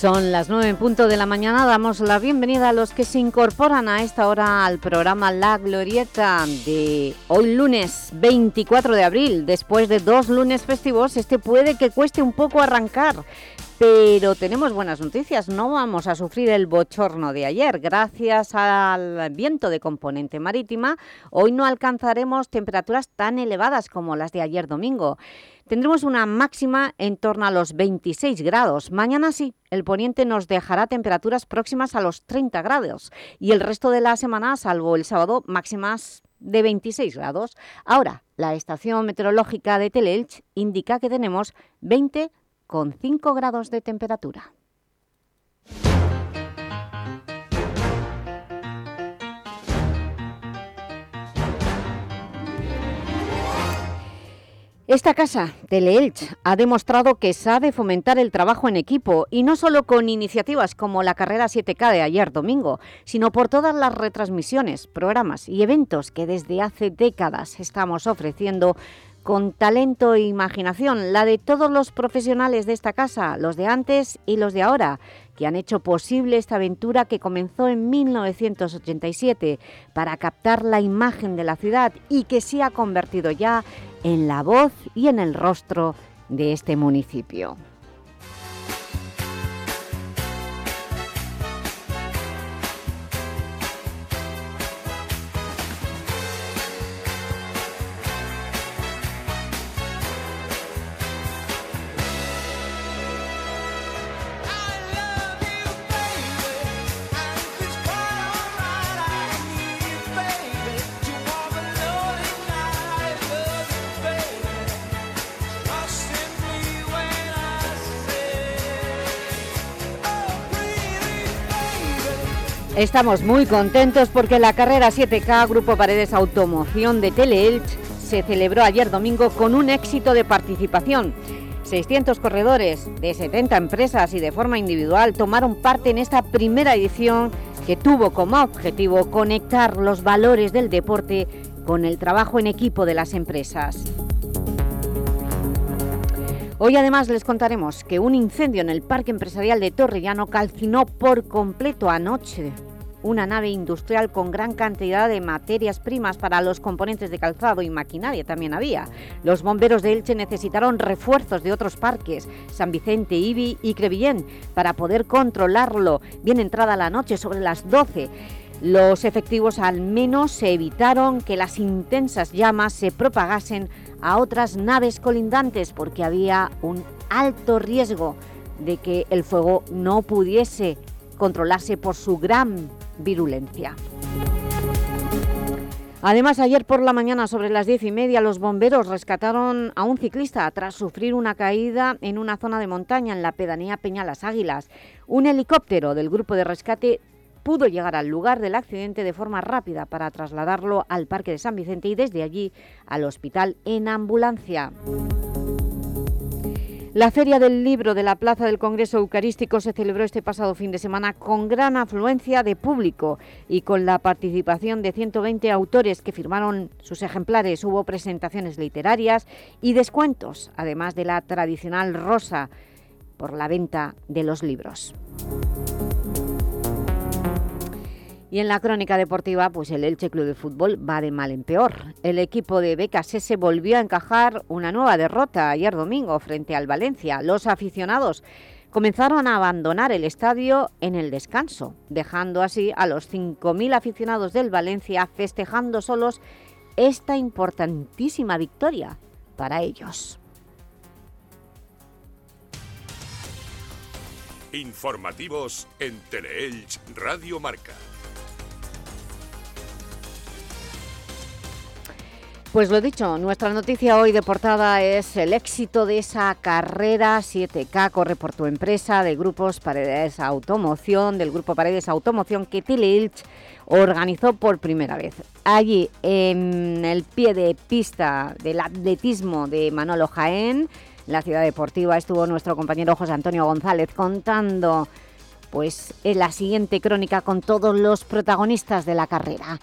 Son las nueve en punto de la mañana. Damos la bienvenida a los que se incorporan a esta hora al programa La Glorieta de hoy lunes 24 de abril. Después de dos lunes festivos, este puede que cueste un poco arrancar. Pero tenemos buenas noticias, no vamos a sufrir el bochorno de ayer. Gracias al viento de componente marítima, hoy no alcanzaremos temperaturas tan elevadas como las de ayer domingo. Tendremos una máxima en torno a los 26 grados. Mañana sí, el poniente nos dejará temperaturas próximas a los 30 grados y el resto de la semana, salvo el sábado, máximas de 26 grados. Ahora, la estación meteorológica de Teleelch indica que tenemos 20,5 grados de temperatura. Esta casa, Teleelch, ha demostrado que sabe fomentar el trabajo en equipo y no solo con iniciativas como la carrera 7K de ayer domingo, sino por todas las retransmisiones, programas y eventos que desde hace décadas estamos ofreciendo con talento e imaginación, la de todos los profesionales de esta casa, los de antes y los de ahora, que han hecho posible esta aventura que comenzó en 1987 para captar la imagen de la ciudad y que se ha convertido ya en la voz y en el rostro de este municipio. Estamos muy contentos porque la carrera 7K Grupo Paredes Automoción de Teleelch se celebró ayer domingo con un éxito de participación. 600 corredores de 70 empresas y de forma individual tomaron parte en esta primera edición que tuvo como objetivo conectar los valores del deporte con el trabajo en equipo de las empresas. Hoy además les contaremos que un incendio en el Parque Empresarial de Torrellano calcinó por completo anoche una nave industrial con gran cantidad de materias primas para los componentes de calzado y maquinaria también había. Los bomberos de Elche necesitaron refuerzos de otros parques, San Vicente, Ibi y Crevillén, para poder controlarlo bien entrada la noche, sobre las 12. Los efectivos al menos se evitaron que las intensas llamas se propagasen a otras naves colindantes porque había un alto riesgo de que el fuego no pudiese controlarse por su gran virulencia. Además, ayer por la mañana, sobre las diez y media, los bomberos rescataron a un ciclista tras sufrir una caída en una zona de montaña en la pedanía Peñalas Águilas. Un helicóptero del grupo de rescate pudo llegar al lugar del accidente de forma rápida para trasladarlo al Parque de San Vicente y desde allí al hospital en ambulancia. La Feria del Libro de la Plaza del Congreso Eucarístico se celebró este pasado fin de semana con gran afluencia de público y con la participación de 120 autores que firmaron sus ejemplares. Hubo presentaciones literarias y descuentos, además de la tradicional rosa por la venta de los libros. Y en la crónica deportiva, pues el Elche Club de Fútbol va de mal en peor. El equipo de se volvió a encajar una nueva derrota ayer domingo frente al Valencia. Los aficionados comenzaron a abandonar el estadio en el descanso, dejando así a los 5.000 aficionados del Valencia festejando solos esta importantísima victoria para ellos. Informativos en Teleelch Radio Marca. Pues lo dicho, nuestra noticia hoy de portada es el éxito de esa carrera 7K, corre por tu empresa, de Grupos Paredes Automoción, del Grupo Paredes Automoción que Tillich organizó por primera vez. Allí, en el pie de pista del atletismo de Manolo Jaén, la ciudad deportiva estuvo nuestro compañero José Antonio González contando pues, en la siguiente crónica con todos los protagonistas de la carrera.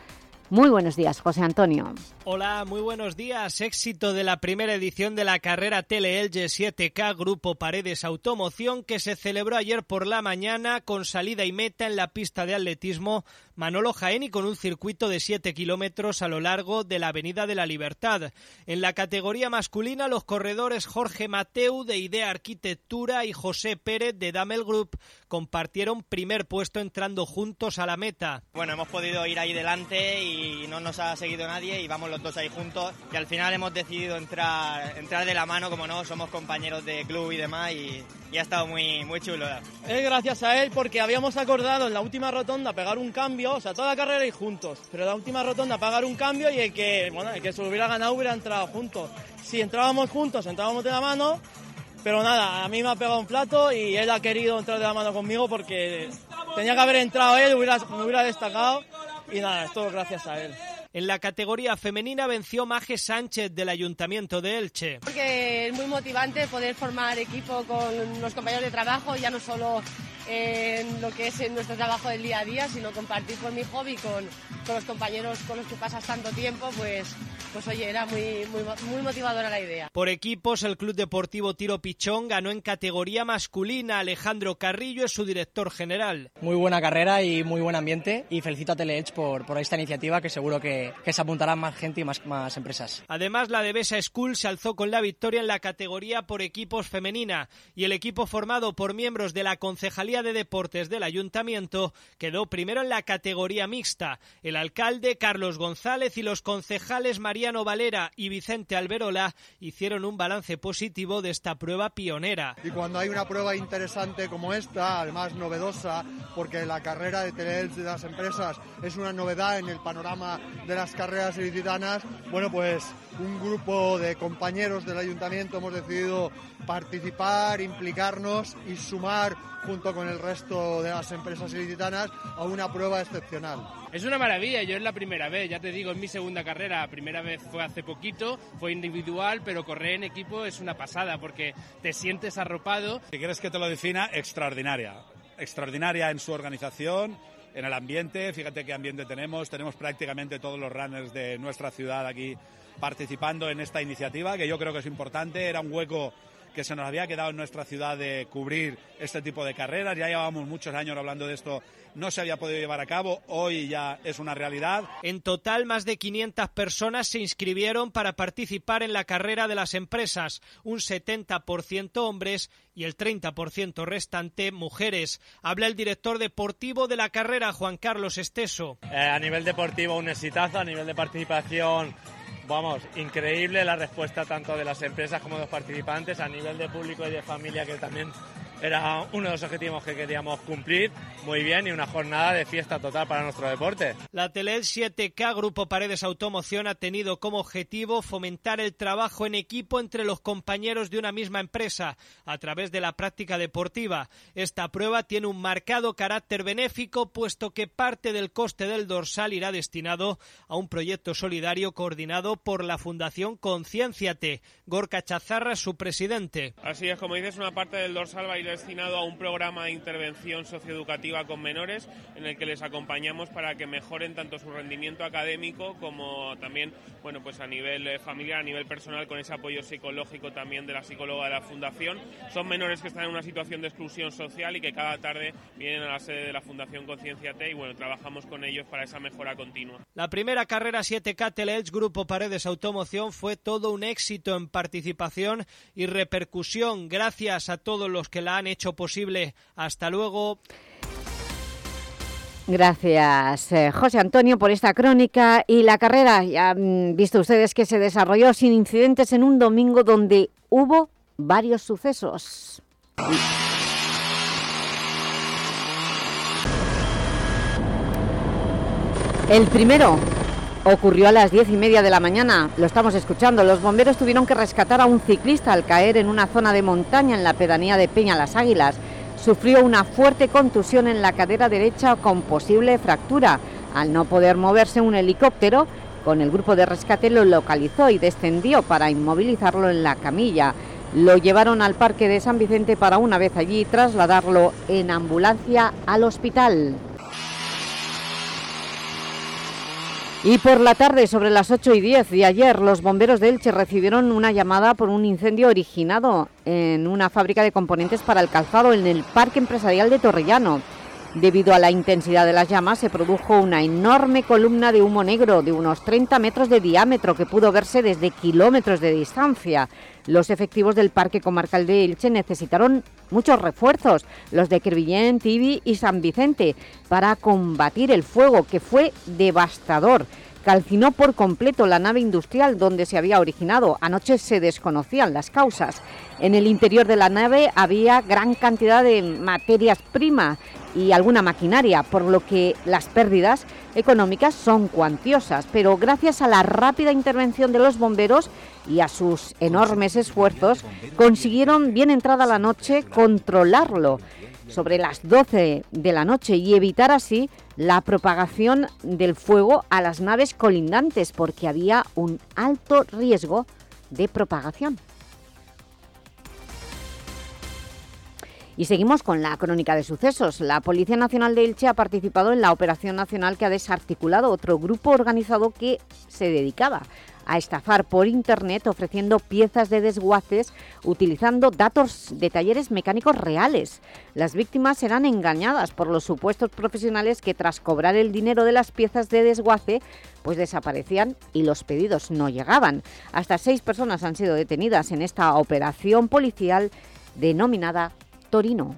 Muy buenos días, José Antonio. Hola, muy buenos días. Éxito de la primera edición de la carrera Tele Elge 7K Grupo Paredes Automoción que se celebró ayer por la mañana con salida y meta en la pista de atletismo Manolo Jaén y con un circuito de 7 kilómetros a lo largo de la Avenida de la Libertad. En la categoría masculina, los corredores Jorge Mateu de Idea Arquitectura y José Pérez de Damel Group compartieron primer puesto entrando juntos a la meta. Bueno, hemos podido ir ahí delante y y no nos ha seguido nadie y vamos los dos ahí juntos y al final hemos decidido entrar, entrar de la mano, como no, somos compañeros de club y demás y, ha estado muy, muy chulo. Es gracias a él porque habíamos acordado en la última rotonda pegar un cambio, o sea, toda la carrera y juntos, pero la última rotonda pegar un cambio y el que, bueno, el que se lo hubiera ganado hubiera entrado juntos. Si entrábamos juntos, entrábamos de la mano, pero nada, a mí me ha pegado un plato y él ha querido entrar de la mano conmigo porque tenía que haber entrado él, hubiera, me hubiera destacado y nada, es todo gracias a él. En la categoría femenina venció Maje Sánchez del Ayuntamiento de Elche. Porque es muy motivante poder formar equipo con los compañeros de trabajo, ya no solo en lo que es en nuestro trabajo del día a día, sino compartir por mi hobby con, con los compañeros con los que pasas tanto tiempo, pues, pues oye, era muy, muy, muy motivadora la idea. Por equipos, el Club Deportivo Tiro Pichón ganó en categoría masculina. Alejandro Carrillo es su director general. Muy buena carrera y muy buen ambiente y felicito a Teleedge por, por esta iniciativa que seguro que, que se apuntarán más gente y más, más empresas. Además, la Devesa School se alzó con la victoria en la categoría por equipos femenina y el equipo formado por miembros de la Concejalía de Deportes del Ayuntamiento quedó primero en la categoría mixta. El alcalde Carlos González y los concejales Mariano Valera y Vicente Alberola hicieron un balance positivo de esta prueba pionera. Y cuando hay una prueba interesante como esta, además novedosa, porque la carrera de Teleels de las empresas es una novedad en el panorama de las carreras ilicitanas, bueno, pues un grupo de compañeros del ayuntamiento hemos decidido participar, implicarnos y sumar junto con el resto de las empresas ilicitanas a una prueba excepcional. Es una maravilla, yo es la primera vez, ya te digo, es mi segunda carrera, la primera vez fue hace poquito, fue individual, pero correr en equipo es una pasada porque te sientes arropado. Si quieres que te lo defina, extraordinaria, extraordinaria en su organización, en el ambiente, fíjate qué ambiente tenemos, tenemos prácticamente todos los runners de nuestra ciudad aquí participando en esta iniciativa, que yo creo que es importante, era un hueco que se nos había quedado en nuestra ciudad de cubrir este tipo de carreras. Ya llevábamos muchos años hablando de esto, no se había podido llevar a cabo, hoy ya es una realidad. En total, más de 500 personas se inscribieron para participar en la carrera de las empresas, un 70% hombres y el 30% restante mujeres. Habla el director deportivo de la carrera, Juan Carlos Esteso. Eh, a nivel deportivo, un exitazo, a nivel de participación vamos, increíble la respuesta tanto de las empresas como de los participantes a nivel de público y de familia que también era uno de los objetivos que queríamos cumplir muy bien y una jornada de fiesta total para nuestro deporte. La Telel 7K Grupo Paredes Automoción ha tenido como objetivo fomentar el trabajo en equipo entre los compañeros de una misma empresa a través de la práctica deportiva. Esta prueba tiene un marcado carácter benéfico puesto que parte del coste del dorsal irá destinado a un proyecto solidario coordinado por la Fundación Concienciate. Gorka Chazarra, su presidente. Así es, como dices, una parte del dorsal va a ir destinado a un programa de intervención socioeducativa con menores en el que les acompañamos para que mejoren tanto su rendimiento académico como también, bueno, pues a nivel eh, familiar, a nivel personal, con ese apoyo psicológico también de la psicóloga de la Fundación. Son menores que están en una situación de exclusión social y que cada tarde vienen a la sede de la Fundación Conciencia T y bueno, trabajamos con ellos para esa mejora continua. La primera carrera 7K Teleelch Grupo Paredes Automoción fue todo un éxito en participación y repercusión gracias a todos los que la han hecho posible. Hasta luego. Gracias, eh, José Antonio, por esta crónica y la carrera. Ya han visto ustedes que se desarrolló sin incidentes en un domingo donde hubo varios sucesos. El primero ocurrió a las diez y media de la mañana. Lo estamos escuchando. Los bomberos tuvieron que rescatar a un ciclista al caer en una zona de montaña en la pedanía de Peña Las Águilas. Sufrió una fuerte contusión en la cadera derecha con posible fractura. Al no poder moverse un helicóptero, con el grupo de rescate lo localizó y descendió para inmovilizarlo en la camilla. lo llevaron al parque de San Vicente para una vez allí trasladarlo en ambulancia al hospital. Y por la tarde, sobre las 8 y 10 de ayer, los bomberos de Elche recibieron una llamada por un incendio originado en una fábrica de componentes para el calzado en el Parque Empresarial de Torrellano. Debido a la intensidad de las llamas, se produjo una enorme columna de humo negro de unos 30 metros de diámetro que pudo verse desde kilómetros de distancia. Los efectivos del Parque Comarcal de Elche necesitaron muchos refuerzos, los de Crevillén, Tibi y San Vicente, para combatir el fuego, que fue devastador calcinó por completo la nave industrial donde se había originado. Anoche se desconocían las causas. En el interior de la nave había gran cantidad de materias primas y alguna maquinaria, por lo que las pérdidas económicas son cuantiosas. Pero gracias a la rápida intervención de los bomberos y a sus enormes esfuerzos, consiguieron bien entrada la noche controlarlo sobre las 12 de la noche y evitar así la propagación del fuego a las naves colindantes porque había un alto riesgo de propagación. Y seguimos con la crónica de sucesos. La Policía Nacional de Elche ha participado en la operación nacional que ha desarticulado otro grupo organizado que se dedicaba a estafar por Internet ofreciendo piezas de desguaces utilizando datos de talleres mecánicos reales. Las víctimas serán engañadas por los supuestos profesionales que tras cobrar el dinero de las piezas de desguace pues desaparecían y los pedidos no llegaban. Hasta seis personas han sido detenidas en esta operación policial denominada Torino.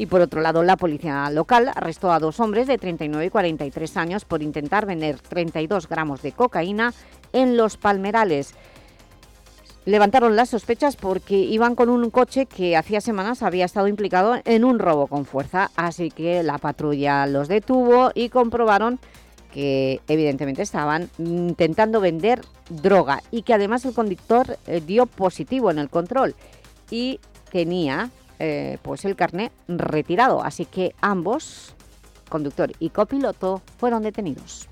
Y por otro lado, la policía local arrestó a dos hombres de 39 y 43 años por intentar vender 32 gramos de cocaína en Los Palmerales. Levantaron las sospechas porque iban con un coche que hacía semanas había estado implicado en un robo con fuerza, así que la patrulla los detuvo y comprobaron que evidentemente estaban intentando vender droga y que además el conductor eh, dio positivo en el control y tenía eh, pues el carné retirado, así que ambos, conductor y copiloto, fueron detenidos.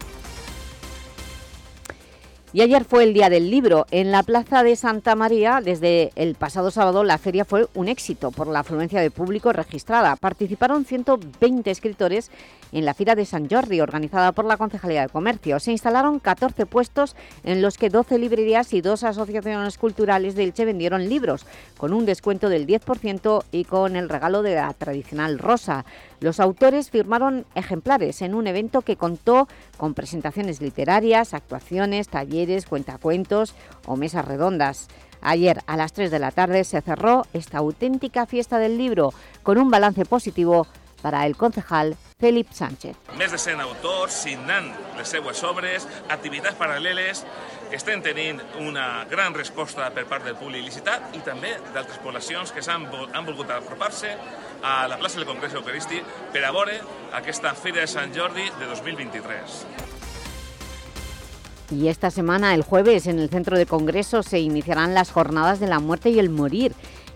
Y ayer fue el Día del Libro. En la Plaza de Santa María, desde el pasado sábado, la feria fue un éxito por la afluencia de público registrada. Participaron 120 escritores en la Fira de San Jordi, organizada por la Concejalía de Comercio. Se instalaron 14 puestos en los que 12 librerías y dos asociaciones culturales de Elche vendieron libros, con un descuento del 10% y con el regalo de la tradicional rosa. Los autores firmaron ejemplares en un evento que contó con presentaciones literarias, actuaciones, talleres, cuentacuentos o mesas redondas. Ayer a las 3 de la tarde se cerró esta auténtica fiesta del libro con un balance positivo para el concejal Felip Sánchez. Més de 100 autors signant les seues obres, activitats paral·leles que estem tenint una gran resposta per part del públic licitat i també d'altres poblacions que han, han volgut apropar-se a la plaça del Congrés Eucarístic per a veure aquesta Fira de Sant Jordi de 2023. Y esta semana, el jueves, en el Centro de Congresos se iniciarán las Jornadas de la Muerte y el Morir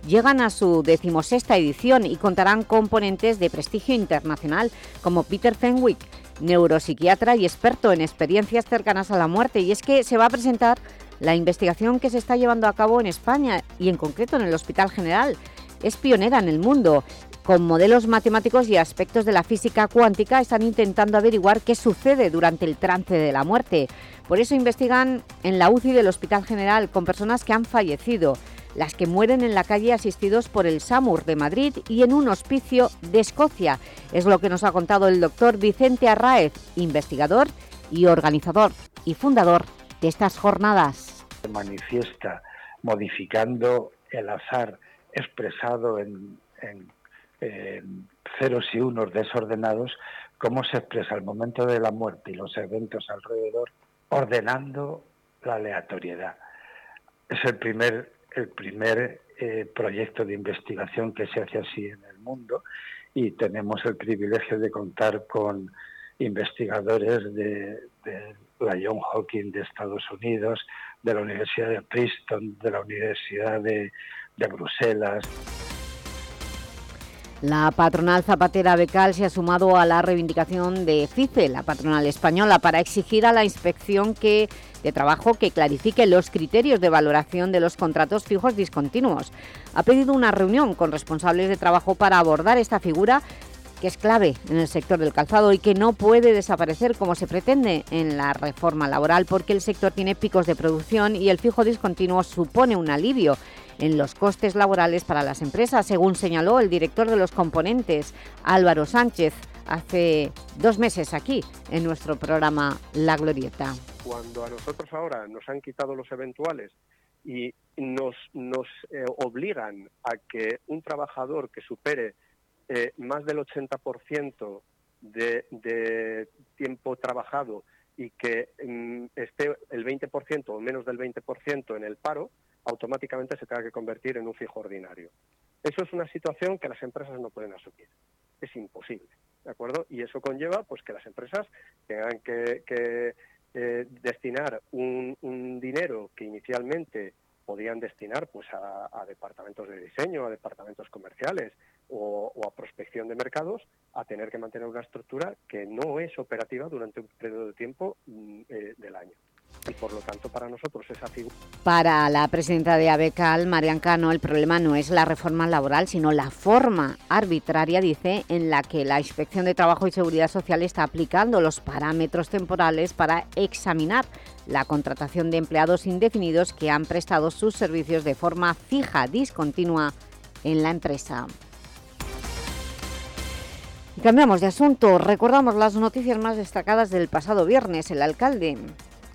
llegan a su decimosexta edición y contarán con ponentes de prestigio internacional como Peter Fenwick, neuropsiquiatra y experto en experiencias cercanas a la muerte. Y es que se va a presentar la investigación que se está llevando a cabo en España y en concreto en el Hospital General. Es pionera en el mundo. Con modelos matemáticos y aspectos de la física cuántica están intentando averiguar qué sucede durante el trance de la muerte. Por eso investigan en la UCI del Hospital General con personas que han fallecido las que mueren en la calle asistidos por el SAMUR de Madrid y en un hospicio de Escocia. Es lo que nos ha contado el doctor Vicente Arraez, investigador y organizador y fundador de estas jornadas. Se manifiesta modificando el azar expresado en, ceros y unos desordenados, cómo se expresa el momento de la muerte y los eventos alrededor, ordenando la aleatoriedad. Es el primer el primer eh, proyecto de investigación que se hace así en el mundo y tenemos el privilegio de contar con investigadores de, la John Hopkins de Estados Unidos, de la Universidad de Princeton, de la Universidad de Bruselas. La patronal zapatera Becal se ha sumado a la reivindicación de FICE, la patronal española, para exigir a la inspección de Trabajo que clarifique los criterios de valoración de los contratos fijos discontinuos. Ha pedido una reunión con responsables de trabajo para abordar esta figura que es clave en el sector del calzado y que no puede desaparecer como se pretende en la reforma laboral porque el sector tiene picos de producción y el fijo discontinuo supone un alivio en los costes laborales para las empresas, según señaló el director de los componentes, Álvaro Sánchez, hace dos meses aquí en nuestro programa La Glorieta. Cuando a nosotros ahora nos han quitado los eventuales y nos, nos eh, obligan a que un trabajador que supere eh, más del 80% de, de tiempo trabajado y que mm, esté el 20% o menos del 20% en el paro, automáticamente se tenga que convertir en un fijo ordinario. Eso es una situación que las empresas no pueden asumir. Es imposible, ¿de acuerdo? Y eso conlleva pues que las empresas tengan que, eh, destinar un, dinero que inicialmente podían destinar pues a, departamentos de diseño, a departamentos comerciales o, a prospección de mercados, a tener que mantener una estructura que no es operativa durante un periodo de tiempo mm, eh, del año y por lo tanto para nosotros esa figura. Para la presidenta de ABECAL, Marian Cano, el problema no es la reforma laboral, sino la forma arbitraria, dice, en la que la Inspección de Trabajo y Seguridad Social está aplicando los parámetros temporales para examinar la contratación de empleados indefinidos que han prestado sus servicios de forma fija, discontinua en la empresa. Cambiamos de asunto. Recordamos las noticias más destacadas del pasado viernes. El alcalde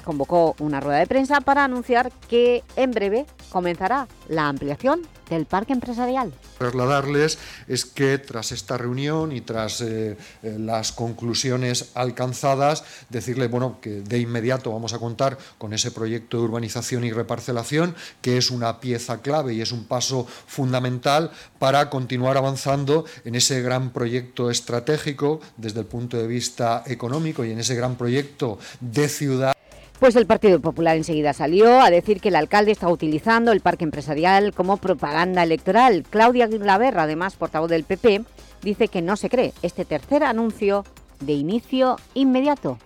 convocó una rueda de prensa para anunciar que en breve comenzará la ampliación del parque empresarial. Trasladarles es que tras esta reunión y tras eh, eh, las conclusiones alcanzadas, decirle bueno, que de inmediato vamos a contar con ese proyecto de urbanización y reparcelación, que es una pieza clave y es un paso fundamental para continuar avanzando en ese gran proyecto estratégico desde el punto de vista económico y en ese gran proyecto de ciudad. Pues el Partido Popular enseguida salió a decir que el alcalde está utilizando el parque empresarial como propaganda electoral. Claudia Laverra, además portavoz del PP, dice que no se cree este tercer anuncio de inicio inmediato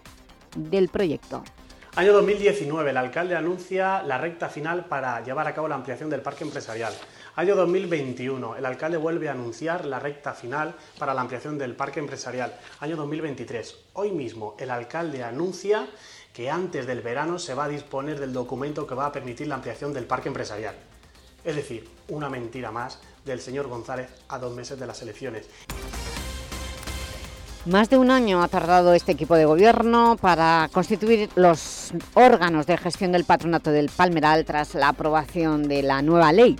del proyecto. Año 2019, el alcalde anuncia la recta final para llevar a cabo la ampliación del parque empresarial. Año 2021, el alcalde vuelve a anunciar la recta final para la ampliación del parque empresarial. Año 2023, hoy mismo el alcalde anuncia que antes del verano se va a disponer del documento que va a permitir la ampliación del parque empresarial. Es decir, una mentira más del señor González a dos meses de las elecciones. Más de un año ha tardado este equipo de gobierno para constituir los órganos de gestión del patronato del Palmeral tras la aprobación de la nueva ley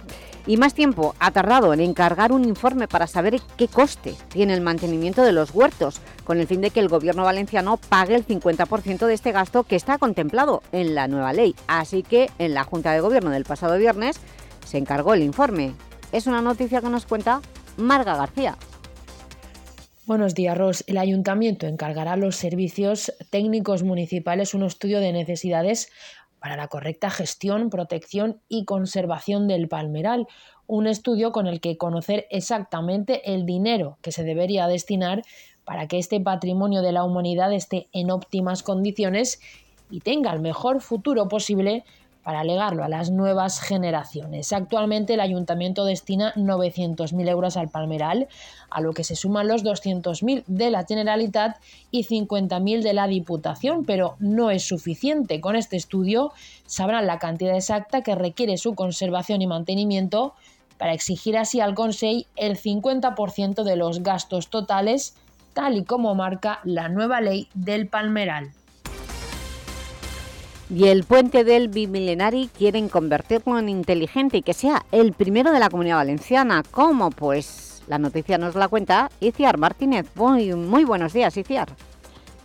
y más tiempo ha tardado en encargar un informe para saber qué coste tiene el mantenimiento de los huertos, con el fin de que el Gobierno valenciano pague el 50% de este gasto que está contemplado en la nueva ley. Así que en la Junta de Gobierno del pasado viernes se encargó el informe. Es una noticia que nos cuenta Marga García. Buenos días, Ros. El Ayuntamiento encargará a los servicios técnicos municipales un estudio de necesidades para la correcta gestión, protección y conservación del palmeral, un estudio con el que conocer exactamente el dinero que se debería destinar para que este patrimonio de la humanidad esté en óptimas condiciones y tenga el mejor futuro posible para legarlo a las nuevas generaciones. Actualmente el ayuntamiento destina 900.000 euros al Palmeral, a lo que se suman los 200.000 de la Generalitat y 50.000 de la Diputación, pero no es suficiente. Con este estudio sabrán la cantidad exacta que requiere su conservación y mantenimiento para exigir así al Consejo el 50% de los gastos totales, tal y como marca la nueva ley del Palmeral. Y el puente del Bimilenari quieren convertirlo en inteligente y que sea el primero de la Comunidad Valenciana. ¿Cómo? Pues la noticia nos la cuenta Iciar Martínez. Muy, muy buenos días, Iciar.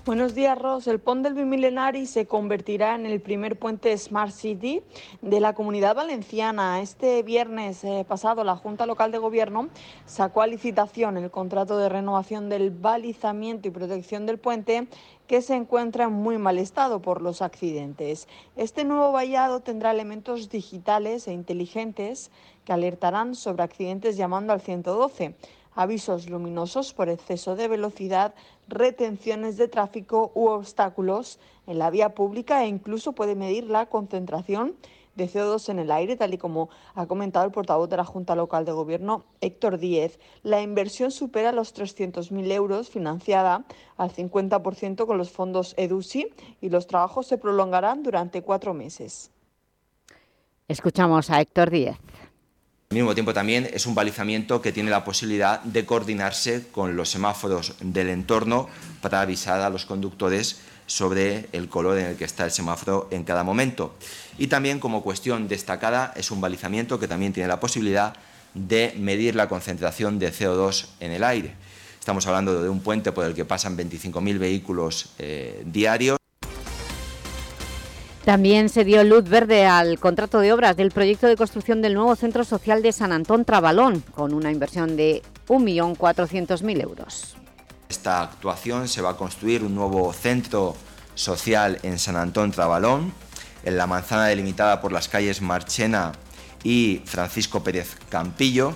Buenos días, Ros. El pont del Bimilenari se convertirá en el primer puente Smart City de la Comunidad Valenciana. Este viernes eh, pasado, la Junta Local de Gobierno sacó a licitación el contrato de renovación del balizamiento y protección del puente que se encuentra en muy mal estado por los accidentes. Este nuevo vallado tendrá elementos digitales e inteligentes que alertarán sobre accidentes llamando al 112 avisos luminosos por exceso de velocidad, retenciones de tráfico u obstáculos en la vía pública e incluso puede medir la concentración de CO2 en el aire, tal y como ha comentado el portavoz de la Junta Local de Gobierno, Héctor Díez. La inversión supera los 300.000 euros, financiada al 50% con los fondos EDUSI, y los trabajos se prolongarán durante cuatro meses. Escuchamos a Héctor Díez. Al mismo tiempo también es un balizamiento que tiene la posibilidad de coordinarse con los semáforos del entorno para avisar a los conductores sobre el color en el que está el semáforo en cada momento. Y también como cuestión destacada es un balizamiento que también tiene la posibilidad de medir la concentración de CO2 en el aire. Estamos hablando de un puente por el que pasan 25.000 vehículos eh, diarios. También se dio luz verde al contrato de obras del proyecto de construcción del nuevo Centro Social de San Antón Trabalón, con una inversión de 1.400.000 euros. Esta actuación se va a construir un nuevo centro social en San Antón Trabalón, en la manzana delimitada por las calles Marchena y Francisco Pérez Campillo,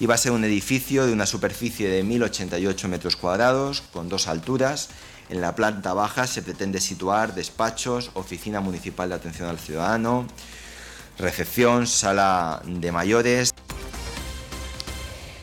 y va a ser un edificio de una superficie de 1.088 metros cuadrados, con dos alturas. En la planta baja se pretende situar despachos, oficina municipal de atención al ciudadano, recepción, sala de mayores.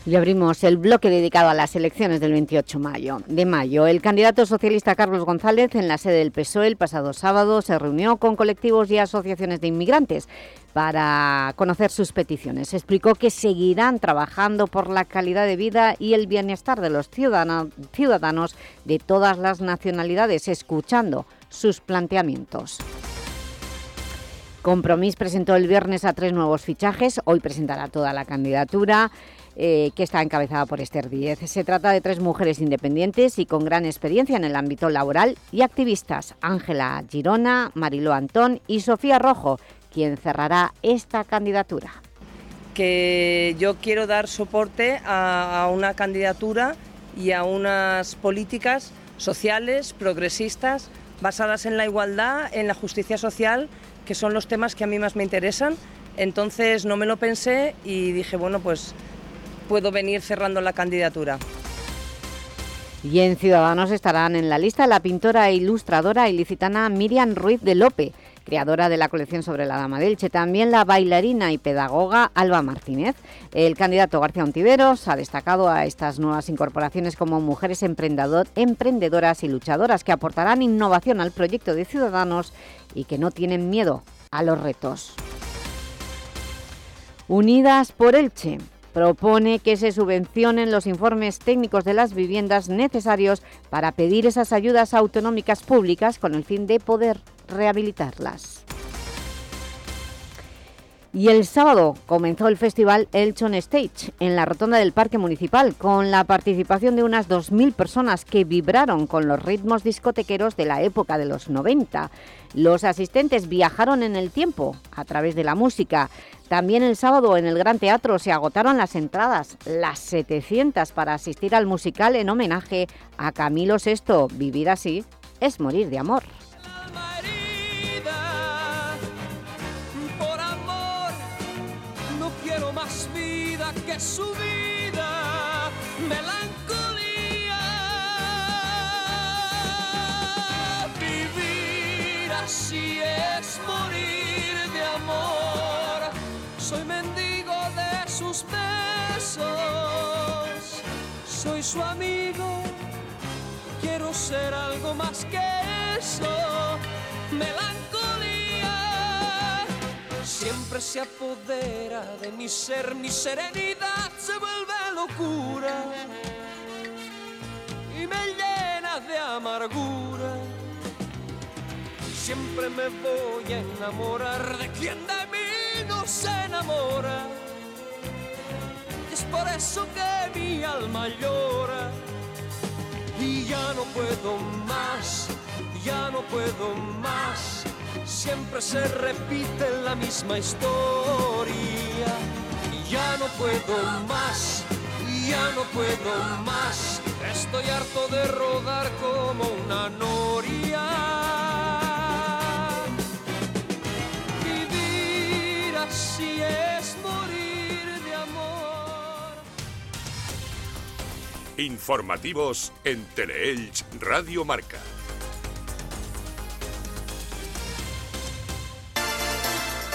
Y abrimos el bloque dedicado a las elecciones del 28 mayo. de mayo. El candidato socialista Carlos González en la sede del PSOE el pasado sábado se reunió con colectivos y asociaciones de inmigrantes para conocer sus peticiones. Explicó que seguirán trabajando por la calidad de vida y el bienestar de los ciudadanos de todas las nacionalidades, escuchando sus planteamientos. Compromís presentó el viernes a tres nuevos fichajes, hoy presentará toda la candidatura. Eh, que está encabezada por Esther Díez. Se trata de tres mujeres independientes y con gran experiencia en el ámbito laboral y activistas, Ángela Girona, Mariló Antón y Sofía Rojo, quien cerrará esta candidatura. Que yo quiero dar soporte a una candidatura y a unas políticas sociales, progresistas, basadas en la igualdad, en la justicia social, que son los temas que a mí más me interesan. Entonces no me lo pensé y dije, bueno, pues puedo venir cerrando la candidatura. Y en Ciudadanos estarán en la lista la pintora e ilustradora ilicitana Miriam Ruiz de Lope, creadora de la colección sobre la Dama del Che, también la bailarina y pedagoga Alba Martínez. El candidato García Ontiveros ha destacado a estas nuevas incorporaciones como mujeres emprendedoras y luchadoras que aportarán innovación al proyecto de Ciudadanos y que no tienen miedo a los retos. Unidas por Elche propone que se subvencionen los informes técnicos de las viviendas necesarios para pedir esas ayudas autonómicas públicas con el fin de poder rehabilitarlas. Y el sábado comenzó el festival Elchon Stage en la rotonda del Parque Municipal con la participación de unas 2.000 personas que vibraron con los ritmos discotequeros de la época de los 90. Los asistentes viajaron en el tiempo a través de la música. También el sábado en el Gran Teatro se agotaron las entradas, las 700 para asistir al musical en homenaje a Camilo VI. Vivir así es morir de amor. Su vida. así es morir de amor. Soy mendigo de sus besos, soy su amigo, quiero ser algo más que eso. Melancolía siempre se apodera de mi ser, mi serenidad se vuelve locura y me llena de amargura siempre me voy a enamorar de quien de mí no se enamora. Y es por eso que mi alma llora. Y ya no puedo más, ya no puedo más. Siempre se repite la misma historia. Ya no puedo más, ya no puedo más. Estoy harto de rodar como una noria. así es morir de amor. Informativos en Teleelch Radio Marca.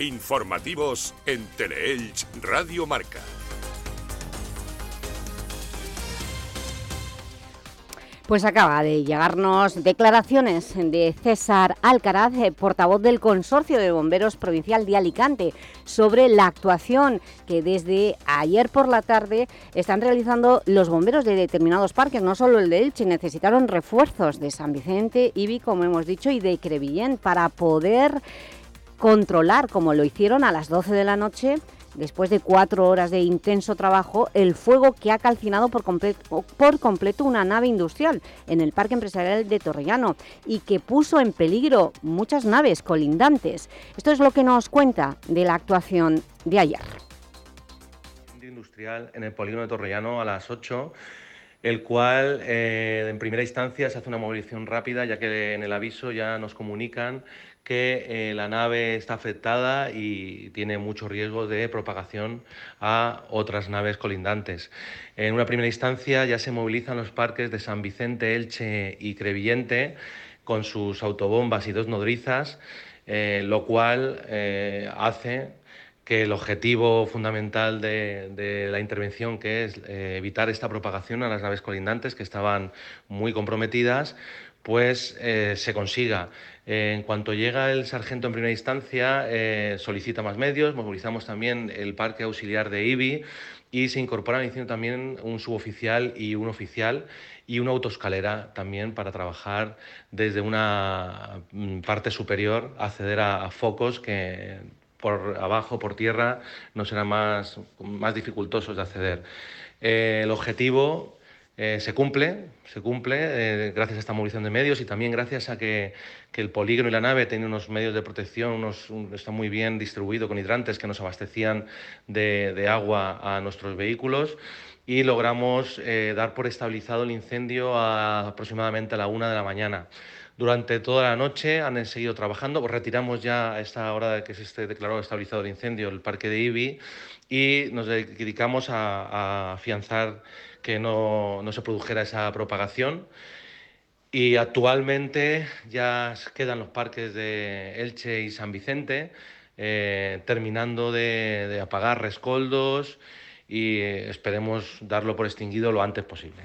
Informativos en Teleelch Radio Marca. Pues acaba de llegarnos declaraciones de César Alcaraz, eh, portavoz del Consorcio de Bomberos Provincial de Alicante, sobre la actuación que desde ayer por la tarde están realizando los bomberos de determinados parques, no solo el de Elche, necesitaron refuerzos de San Vicente, Ibi, como hemos dicho, y de Crevillén para poder controlar, como lo hicieron a las 12 de la noche, después de cuatro horas de intenso trabajo, el fuego que ha calcinado por completo, por completo una nave industrial en el Parque Empresarial de Torrellano y que puso en peligro muchas naves colindantes. Esto es lo que nos cuenta de la actuación de ayer. Industrial en el polígono de Torrellano a las 8 el cual eh, en primera instancia se hace una movilización rápida, ya que en el aviso ya nos comunican que eh, la nave está afectada y tiene mucho riesgo de propagación a otras naves colindantes. En una primera instancia ya se movilizan los parques de San Vicente, Elche y Crevillente con sus autobombas y dos nodrizas, eh, lo cual eh, hace que el objetivo fundamental de, la intervención, que es evitar esta propagación a las naves colindantes que estaban muy comprometidas, pues se consiga. Eh, en cuanto llega el sargento en primera instancia, eh, solicita más medios, movilizamos también el parque auxiliar de IBI y se incorporan diciendo también un suboficial y un oficial y una autoescalera también para trabajar desde una mm, parte superior, acceder a, focos que por abajo, por tierra, no serán más, más dificultosos de acceder. El objetivo eh, se cumple, se cumple eh, gracias a esta movilización de medios y también gracias a que, el polígono y la nave tienen unos medios de protección, unos, está muy bien distribuido con hidrantes que nos abastecían de, agua a nuestros vehículos y logramos eh, dar por estabilizado el incendio a aproximadamente a la una de la mañana. Durante toda la noche han seguido trabajando, retiramos ya a esta hora de que se declarado estabilizado el incendio el parque de Ibi y nos dedicamos a afianzar que no, se produjera esa propagación. Y actualmente ya quedan los parques de Elche y San Vicente, eh, terminando de, apagar rescoldos y eh, esperemos darlo por extinguido lo antes posible.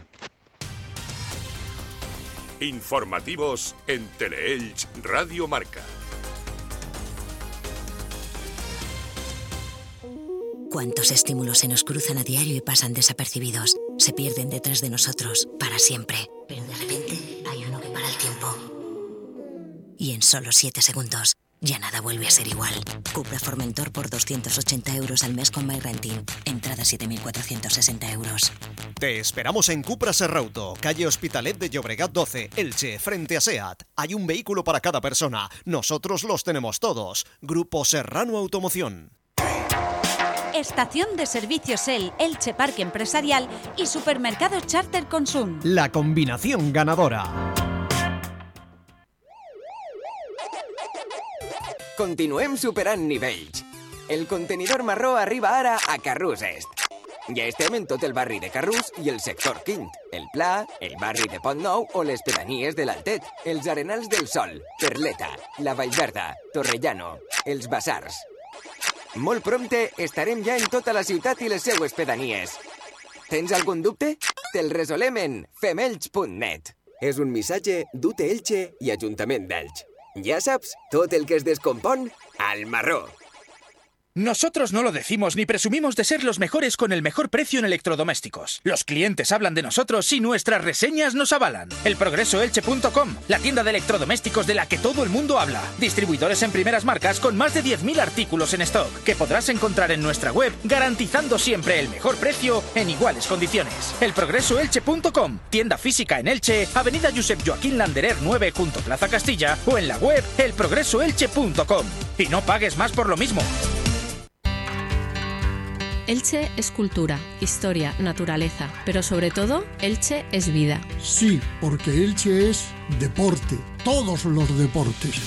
Informativos en Teleelch Radio Marca. ¿Cuántos estímulos se nos cruzan a diario y pasan desapercibidos? Se pierden detrás de nosotros para siempre. Pero de repente hay uno que para el tiempo. Y en solo 7 segundos ya nada vuelve a ser igual. Cupra Formentor por 280 euros al mes con MyRenting. Entrada 7.460 euros. Te esperamos en Cupra Serrauto, calle Hospitalet de Llobregat 12, Elche, frente a SEAT. Hay un vehículo para cada persona. Nosotros los tenemos todos. Grupo Serrano Automoción. Estación de servicios El Elche Parque Empresarial y Supermercado Charter Consum. La combinación ganadora. Continuem superant nivells. El contenidor marró arriba ara a Carrús Est. Ja estem en tot el barri de Carrús i el sector Quint, el Pla, el barri de Pont Nou o les pedanies de l'Altet, els Arenals del Sol, Perleta, la Vallverda, Torrellano, els Bassars, molt prompte estarem ja en tota la ciutat i les seues pedanies. Tens algun dubte? Te'l resolem en femelch.net. És un missatge d'UT Elche i Ajuntament d'Elx. Ja saps, tot el que es descompon, al marró. Nosotros no lo decimos ni presumimos de ser los mejores con el mejor precio en electrodomésticos. Los clientes hablan de nosotros y nuestras reseñas nos avalan. Elprogresoelche.com, la tienda de electrodomésticos de la que todo el mundo habla. Distribuidores en primeras marcas con más de 10.000 artículos en stock que podrás encontrar en nuestra web garantizando siempre el mejor precio en iguales condiciones. Elprogresoelche.com, tienda física en Elche, Avenida Josep Joaquín Landerer 9 junto Plaza Castilla o en la web elprogresoelche.com. Y no pagues más por lo mismo. Elche es cultura, historia, naturaleza, pero sobre todo, Elche es vida. Sí, porque Elche es deporte, todos los deportes.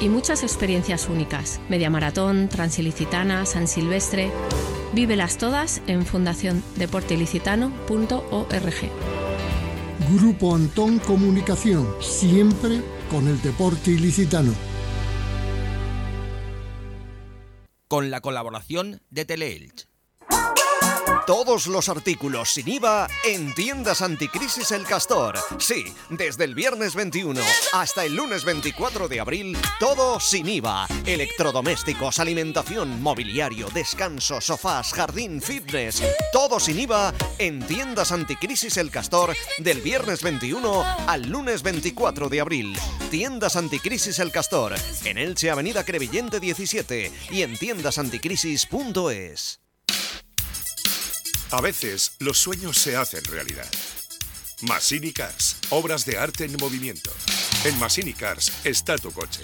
Y muchas experiencias únicas, media maratón, transilicitana, San Silvestre. Vívelas todas en fundaciondeporteilicitano.org. Grupo Antón Comunicación, siempre con el deporte ilicitano. Con la colaboración de Teleelch. Todos los artículos sin IVA en tiendas anticrisis El Castor. Sí, desde el viernes 21 hasta el lunes 24 de abril, todo sin IVA. Electrodomésticos, alimentación, mobiliario, descanso, sofás, jardín, fitness. Todo sin IVA en tiendas anticrisis El Castor del viernes 21 al lunes 24 de abril. Tiendas anticrisis El Castor en Elche Avenida Crevillente 17 y en tiendasanticrisis.es. A veces los sueños se hacen realidad. Massini Cars, obras de arte en movimiento. En Massini Cars está tu coche.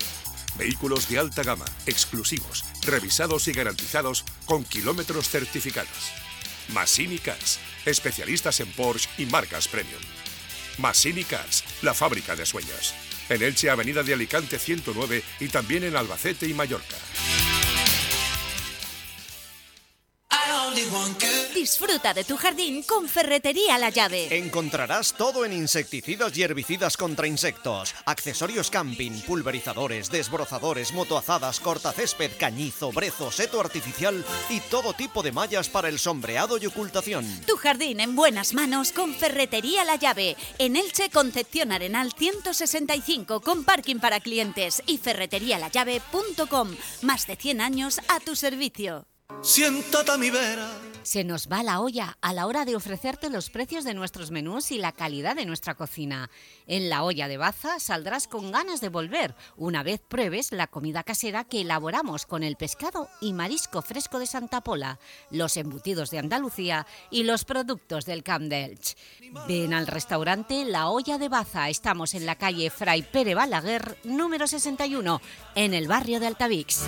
Vehículos de alta gama, exclusivos, revisados y garantizados con kilómetros certificados. Massini Cars, especialistas en Porsche y marcas premium. Massini Cars, la fábrica de sueños. En Elche, Avenida de Alicante 109 y también en Albacete y Mallorca. Disfruta de tu jardín con Ferretería La Llave. Encontrarás todo en insecticidas y herbicidas contra insectos, accesorios camping, pulverizadores, desbrozadores, motoazadas, cortacésped, cañizo, brezo, seto artificial y todo tipo de mallas para el sombreado y ocultación. Tu jardín en buenas manos con Ferretería La Llave. En Elche, Concepción Arenal 165 con parking para clientes y ferreterialallave.com. Más de 100 años a tu servicio. Siéntate a. Se nos va la olla a la hora de ofrecerte los precios de nuestros menús y la calidad de nuestra cocina. En la olla de Baza saldrás con ganas de volver una vez pruebes la comida casera que elaboramos con el pescado y marisco fresco de Santa Pola, los embutidos de Andalucía y los productos del Camp. Ven al restaurante La Olla de Baza. Estamos en la calle Fray Pere Balaguer, número 61, en el barrio de Altavix.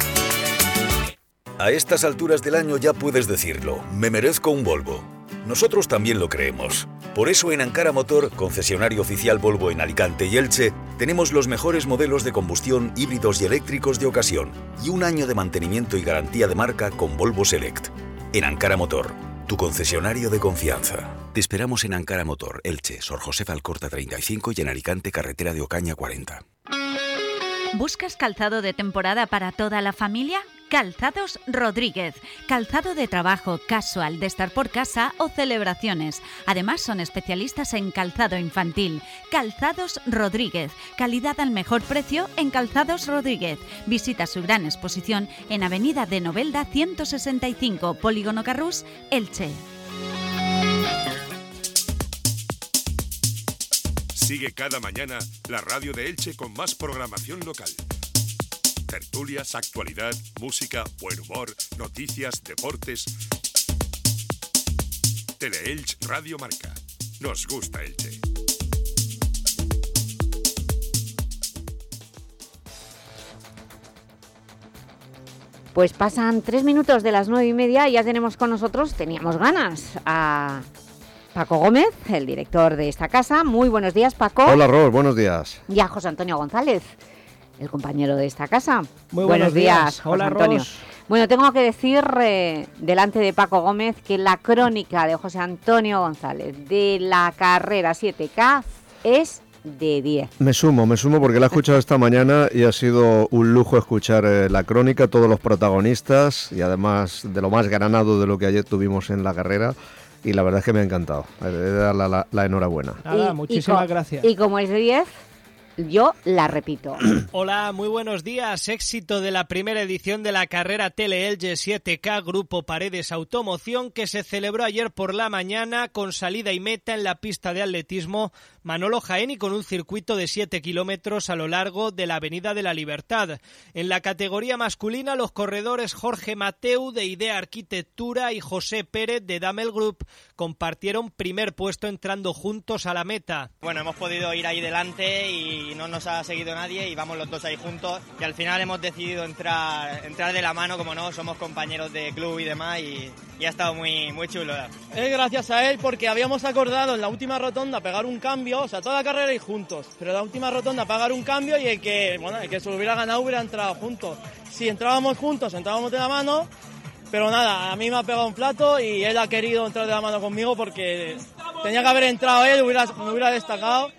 A estas alturas del año ya puedes decirlo, me merezco un Volvo. Nosotros también lo creemos. Por eso en Ankara Motor, concesionario oficial Volvo en Alicante y Elche, tenemos los mejores modelos de combustión híbridos y eléctricos de ocasión y un año de mantenimiento y garantía de marca con Volvo Select. En Ankara Motor, tu concesionario de confianza. Te esperamos en Ankara Motor, Elche, Sor José Alcorta 35 y en Alicante, carretera de Ocaña 40. ¿Buscas calzado de temporada para toda la familia? Calzados Rodríguez. Calzado de trabajo, casual, de estar por casa o celebraciones. Además son especialistas en calzado infantil. Calzados Rodríguez. Calidad al mejor precio en Calzados Rodríguez. Visita su gran exposición en Avenida de Novelda 165, Polígono Carrús, Elche. Sigue cada mañana la radio de Elche con más programación local. Tertulias, actualidad, música, buen humor, noticias, deportes. Teleelch Radio Marca. Nos gusta Elche. Pues pasan tres minutos de las nueve y media y ya tenemos con nosotros, teníamos ganas, a Paco Gómez, el director de esta casa. Muy buenos días, Paco. Hola, Ros, buenos días. Y a José Antonio González, el compañero de esta casa. Muy buenos, días, José Antonio. Bueno, tengo que decir eh, delante de Paco Gómez que la crónica de José Antonio González de la carrera 7K es de 10. Me sumo, me sumo porque la he escuchado esta mañana y ha sido un lujo escuchar eh, la crónica, todos los protagonistas y además de lo más granado de lo que ayer tuvimos en la carrera y la verdad es que me ha encantado. He de dar la, la- la enhorabuena. Nada, Y- muchísimas y gracias. Y como es de 10, yo la repito. Hola, muy buenos días. Éxito de la primera edición de la carrera Tele-Elge 7K Grupo Paredes Automoción que se celebró ayer por la mañana con salida y meta en la pista de atletismo Manolo Jaén y con un circuito de 7 kilómetros a lo largo de la Avenida de la Libertad. En la categoría masculina, los corredores Jorge Mateu de Idea Arquitectura y José Pérez de Damel Group compartieron primer puesto entrando juntos a la meta. Bueno, hemos podido ir ahí delante y no nos ha seguido nadie y vamos los dos ahí juntos y al final hemos decidido entrar, entrar de la mano, como no, somos compañeros de club y demás y, y ha estado muy, muy chulo. Es gracias a él porque habíamos acordado en la última rotonda pegar un cambio, o sea, toda la carrera ir juntos, pero la última rotonda pagar un cambio y el que, bueno, el que se lo hubiera ganado hubiera entrado juntos. Si entrábamos juntos, entrábamos de la mano, pero nada, a mí me ha pegado un plato y él ha querido entrar de la mano conmigo porque tenía que haber entrado él, hubiera, me hubiera destacado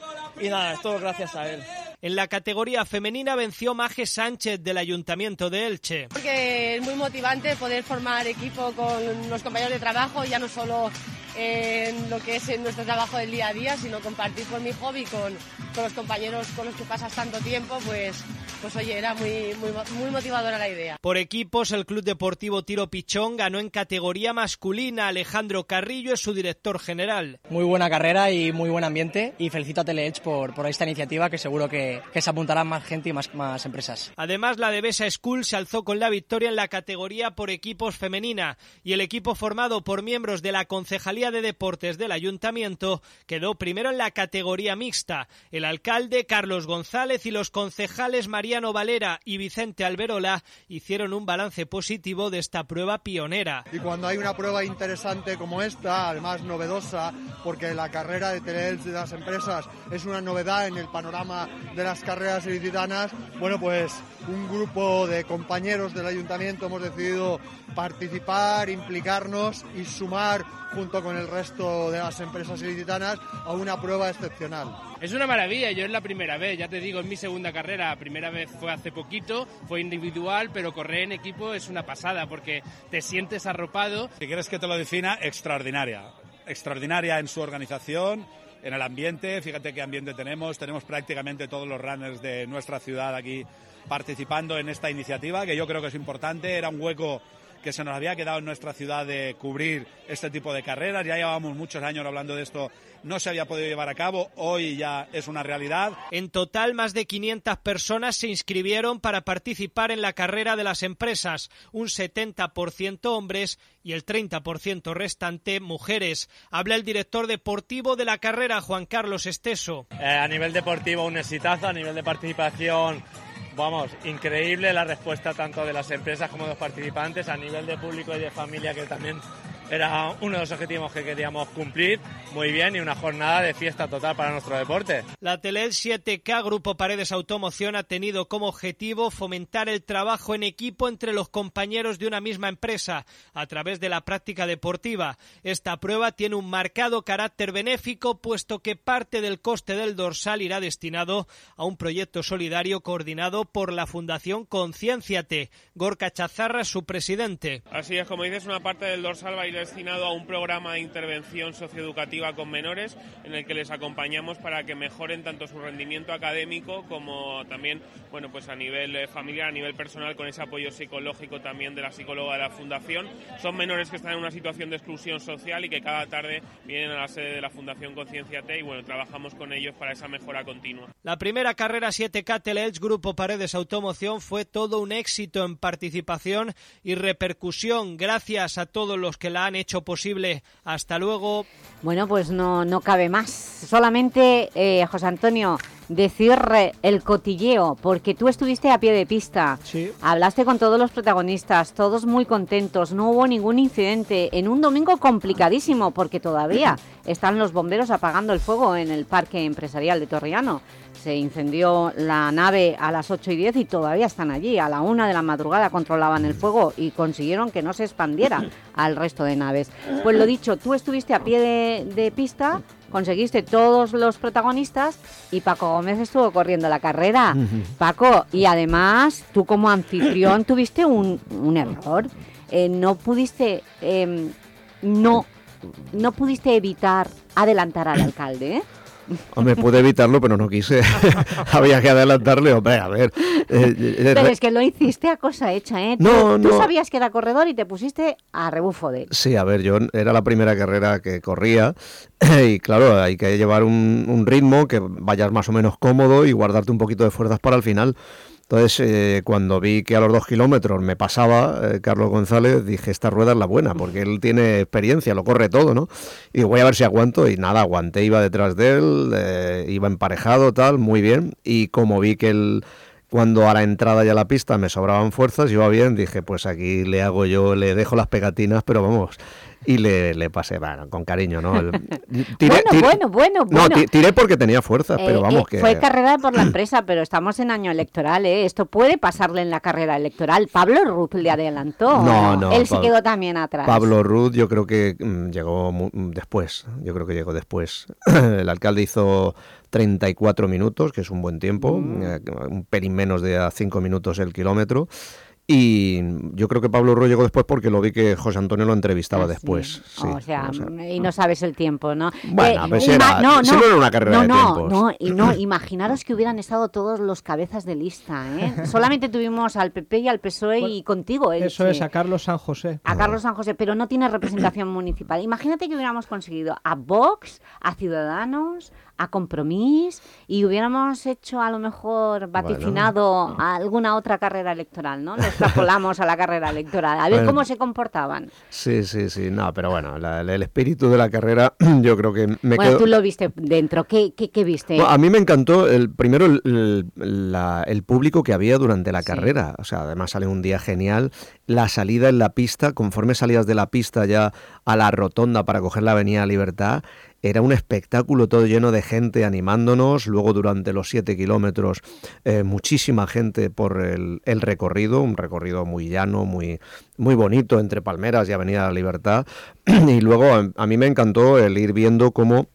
y nada, es todo gracias a él. En la categoría femenina venció Maje Sánchez del Ayuntamiento de Elche. Porque es muy motivante poder formar equipo con los compañeros de trabajo, ya no solo en lo que es en nuestro trabajo del día a día, sino compartir con mi hobby con, con los compañeros con los que pasas tanto tiempo, pues, pues oye, era muy, muy, muy motivadora la idea. Por equipos, el Club Deportivo Tiro Pichón ganó en categoría masculina. Alejandro Carrillo es su director general. Muy buena carrera y muy buen ambiente y felicito a Teleedge por, por esta iniciativa que seguro que, que se apuntará más gente y más, más empresas. Además, la Devesa School se alzó con la victoria en la categoría por equipos femenina y el equipo formado por miembros de la Concejalía de Deportes del Ayuntamiento quedó primero en la categoría mixta. El alcalde Carlos González y los concejales Mariano Valera y Vicente Alberola hicieron un balance positivo de esta prueba pionera. Y cuando hay una prueba interesante como esta, además novedosa, porque la carrera de Teleels de las empresas es una novedad en el panorama de las carreras ilicitanas, bueno, pues un grupo de compañeros del ayuntamiento hemos decidido participar, implicarnos y sumar junto con el resto de las empresas ilicitanas a una prueba excepcional. Es una maravilla, yo es la primera vez, ya te digo, es mi segunda carrera, la primera vez fue hace poquito, fue individual, pero correr en equipo es una pasada porque te sientes arropado. Si quieres que te lo defina, extraordinaria, extraordinaria en su organización, en el ambiente, fíjate qué ambiente tenemos, tenemos prácticamente todos los runners de nuestra ciudad aquí participando en esta iniciativa, que yo creo que es importante, era un hueco que se nos había quedado en nuestra ciudad de cubrir este tipo de carreras. Ya llevábamos muchos años hablando de esto, no se había podido llevar a cabo, hoy ya es una realidad. En total, más de 500 personas se inscribieron para participar en la carrera de las empresas, un 70% hombres y el 30% restante mujeres. Habla el director deportivo de la carrera, Juan Carlos Esteso. Eh, a nivel deportivo, un exitazo, a nivel de participación vamos, increíble la respuesta tanto de las empresas como de los participantes a nivel de público y de familia que también era uno de los objetivos que queríamos cumplir muy bien y una jornada de fiesta total para nuestro deporte. La Telel 7K Grupo Paredes Automoción ha tenido como objetivo fomentar el trabajo en equipo entre los compañeros de una misma empresa a través de la práctica deportiva. Esta prueba tiene un marcado carácter benéfico puesto que parte del coste del dorsal irá destinado a un proyecto solidario coordinado por la Fundación Concienciate. Gorka Chazarra es su presidente. Así es, como dices, una parte del dorsal va a ir destinado a un programa de intervención socioeducativa con menores en el que les acompañamos para que mejoren tanto su rendimiento académico como también, bueno, pues a nivel eh, familiar, a nivel personal, con ese apoyo psicológico también de la psicóloga de la Fundación. Son menores que están en una situación de exclusión social y que cada tarde vienen a la sede de la Fundación Conciencia T y bueno, trabajamos con ellos para esa mejora continua. La primera carrera 7K Teleedge Grupo Paredes Automoción fue todo un éxito en participación y repercusión gracias a todos los que la han hecho posible. Hasta luego. Bueno, pues no, no cabe más. Solamente, eh, José Antonio, decir el cotilleo, porque tú estuviste a pie de pista. Sí. Hablaste con todos los protagonistas, todos muy contentos, no hubo ningún incidente. En un domingo complicadísimo, porque todavía están los bomberos apagando el fuego en el parque empresarial de Torriano. Se incendió la nave a las 8 y 10 y todavía están allí. A la 1 de la madrugada controlaban el fuego y consiguieron que no se expandiera al resto de naves. Pues lo dicho, tú estuviste a pie de, de pista, conseguiste todos los protagonistas y Paco Gómez estuvo corriendo la carrera. Paco, y además tú como anfitrión tuviste un, un error. Eh, no pudiste... em, no, no pudiste evitar adelantar al alcalde, ¿eh? Hombre, pude evitarlo, pero no quise. Había que adelantarle, hombre, a ver. eh, eh, pero es que lo hiciste a cosa hecha, ¿eh? No, tú, no. sabías que era corredor y te pusiste a rebufo de él. Sí, a ver, yo era la primera carrera que corría y claro, hay que llevar un, un ritmo que vayas más o menos cómodo y guardarte un poquito de fuerzas para el final. Entonces, eh, cuando vi que a los dos kilómetros me pasaba eh, Carlos González, dije, esta rueda es la buena, porque él tiene experiencia, lo corre todo, ¿no? Y voy a ver si aguanto, y nada, aguanté, iba detrás de él, eh, iba emparejado, tal, muy bien, y como vi que él, cuando a la entrada ya a la pista me sobraban fuerzas, iba bien, dije, pues aquí le hago yo, le dejo las pegatinas, pero vamos, y le, le pasé, bueno, con cariño, ¿no? El- tiré- bueno, tiré- bueno, bueno, No, bueno. ti- tiré porque tenía fuerzas, pero Eh, vamos eh, que... Fue carrera por la empresa, pero estamos en año electoral, ¿eh? Esto puede pasarle en la carrera electoral. Pablo Ruth le adelantó. No, no, Él se Pablo- quedó también atrás. Pablo Ruth yo creo que mm, llegó después, yo creo que llegó después. El alcalde hizo 34 minutos, que es un buen tiempo, Mm. eh, un pelín menos de a 5 minutos el kilómetro. Y yo creo que Pablo Ruth llegó después porque lo vi que José Antonio lo entrevistaba después. sí. o, sea, y no sabes el tiempo, ¿no? Bueno, Eh, pues era- no, si no, no era una carrera no, de no. No, y no, imaginaros que hubieran estado todos los cabezas de lista, ¿eh? Solamente tuvimos al PP y al PSOE y contigo, Eso Elche. es, a Carlos San José. a Carlos San José, pero no tiene representación municipal. Imagínate que hubiéramos conseguido a Vox, a Ciudadanos, a Compromís y hubiéramos hecho a lo mejor vaticinado a alguna otra carrera electoral, ¿no? Lo extrapolamos a la carrera electoral, a ver Bueno. cómo se comportaban. Sí, sí, sí. No, pero bueno, la- el espíritu de la carrera yo creo que me bueno, quedo... tú lo viste dentro, ¿qué, qué, qué viste? Bueno, a mí me encantó el primero el, el- la- el público que había durante la carrera. O sea, además sale un día genial. La salida en la pista, conforme salías de la pista ya a la rotonda para coger la Avenida Libertad, era un espectáculo todo lleno de gente animándonos. Luego durante los siete kilómetros, eh, muchísima gente por el, el recorrido, un recorrido muy llano, muy, muy bonito entre Palmeras y Avenida La Libertad. y luego a, a mí me encantó el ir viendo cómo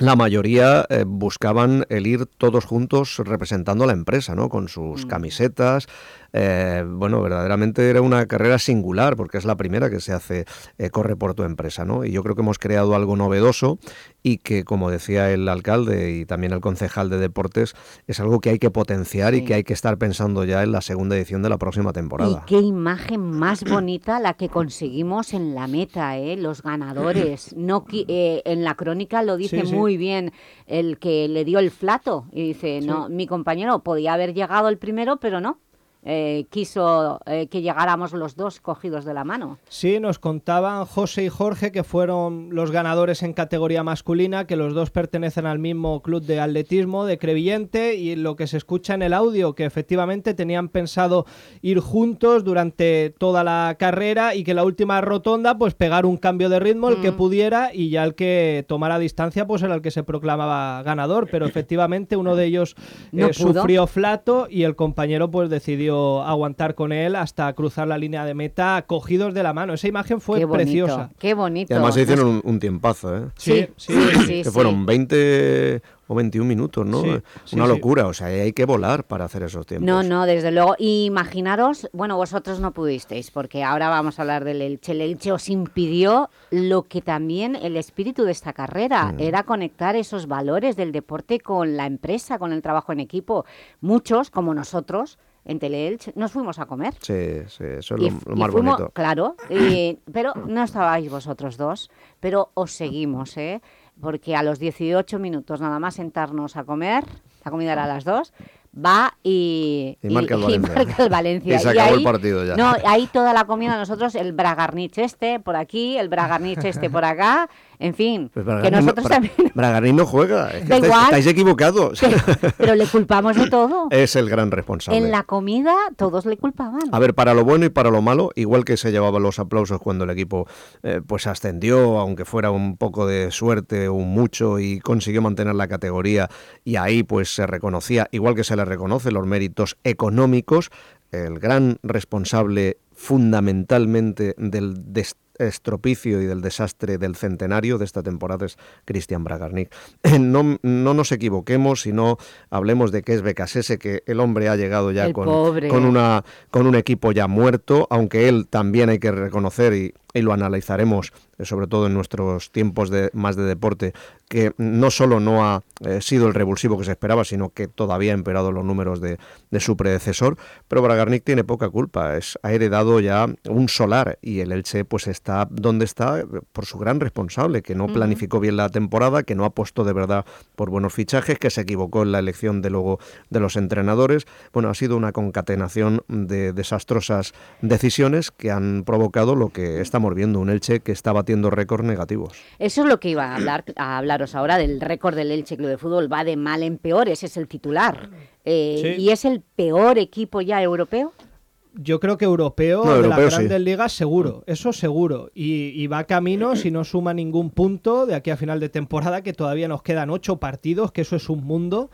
la mayoría eh, buscaban el ir todos juntos representando a la empresa, ¿no? Con sus camisetas. Eh, bueno, verdaderamente era una carrera singular porque es la primera que se hace eh, corre por tu empresa, ¿no? Y yo creo que hemos creado algo novedoso y que, como decía el alcalde y también el concejal de deportes, es algo que hay que potenciar y que hay que estar pensando ya en la segunda edición de la próxima Y temporada. qué imagen más bonita la que conseguimos en la meta, ¿eh? los ganadores. No, qui- eh, en la crónica lo dice Sí, sí. muy bien el que le dio el flato. Y dice, no, mi compañero podía haber llegado el primero, pero no. Eh, quiso eh, que llegáramos los dos cogidos de la mano. Sí, nos contaban José y Jorge que fueron los ganadores en categoría masculina, que los dos pertenecen al mismo club de atletismo de Crevillente y lo que se escucha en el audio, que efectivamente tenían pensado ir juntos durante toda la carrera y que la última rotonda pues pegar un cambio de ritmo el que Mm. pudiera y ya el que tomara distancia pues era el que se proclamaba ganador, pero efectivamente uno de ellos eh, sufrió flato y el compañero pues decidió aguantar con él hasta cruzar la línea de meta cogidos de la mano. Esa imagen fue qué bonito, preciosa. qué bonito. Y además se hicieron un, un tiempazo, ¿eh? Sí, sí, sí, que sí. fueron 20 o 21 minutos, ¿no? Sí, Una sí, sí. locura, o sea, hay que volar para hacer esos tiempos. No, no, desde luego. Imaginaros, bueno, vosotros no pudisteis, porque ahora vamos a hablar del Elche. El Elche os impidió lo que también el espíritu de esta carrera, Mm. era conectar esos valores del deporte con la empresa, con el trabajo en equipo. Muchos, como nosotros, en Teleelch, nos fuimos a comer. Sí, sí, eso es Y lo, lo y más fuimos- bonito. Claro, y- pero no estabais vosotros dos, pero os seguimos, ¿eh? Porque a los 18 minutos nada más sentarnos a comer, la comida era a las 2, va y, Y marca el Valencia. marca el Valencia. Y se acabó el ahí- partido ya. No, ahí toda la comida nosotros, el Bragarnich este por aquí, el Bragarnich este por acá, en fin, Pues que nosotros Bra- también, Bragarni no juega, es que Da estáis, igual. estáis equivocados. pero le culpamos de todo. es el gran responsable. En la comida todos le culpaban. A ver, para lo bueno y para lo malo, igual que se llevaban los aplausos cuando el equipo eh, pues ascendió, aunque fuera un poco de suerte o un mucho y consiguió mantener la categoría y ahí pues se reconocía, igual que se le reconoce los méritos económicos, el gran responsable fundamentalmente del des- estropicio y del desastre del centenario de esta temporada es Cristian Bragarnik. No, no nos equivoquemos y no hablemos de que es Becasese, que el hombre ha llegado ya con, con una con un equipo ya muerto, aunque él también hay que reconocer y y lo analizaremos eh, sobre todo en nuestros tiempos de, más de deporte, que no solo no ha eh, sido el revulsivo que se esperaba, sino que todavía ha empeorado los números de, su predecesor, pero Bragarnik tiene poca culpa, es, ha heredado ya un solar y el Elche pues está donde está por su gran responsable, que no planificó bien la temporada, que no apostó de verdad por buenos fichajes, que se equivocó en la elección de luego de los entrenadores. Bueno, ha sido una concatenación de desastrosas decisiones que han provocado lo que estamos viendo, un Elche que estaba batiendo récords negativos. Eso es lo que iba a, hablar, a hablaros ahora del récord del Elche Club de Fútbol. Va de mal en peor, ese es el titular. Eh, ¿Y es el peor equipo ya europeo? Yo creo que europeo, de las grandes ligas seguro, eso seguro. Y, va camino, si no suma ningún punto de aquí a final de temporada, que todavía nos quedan ocho partidos, que eso es un mundo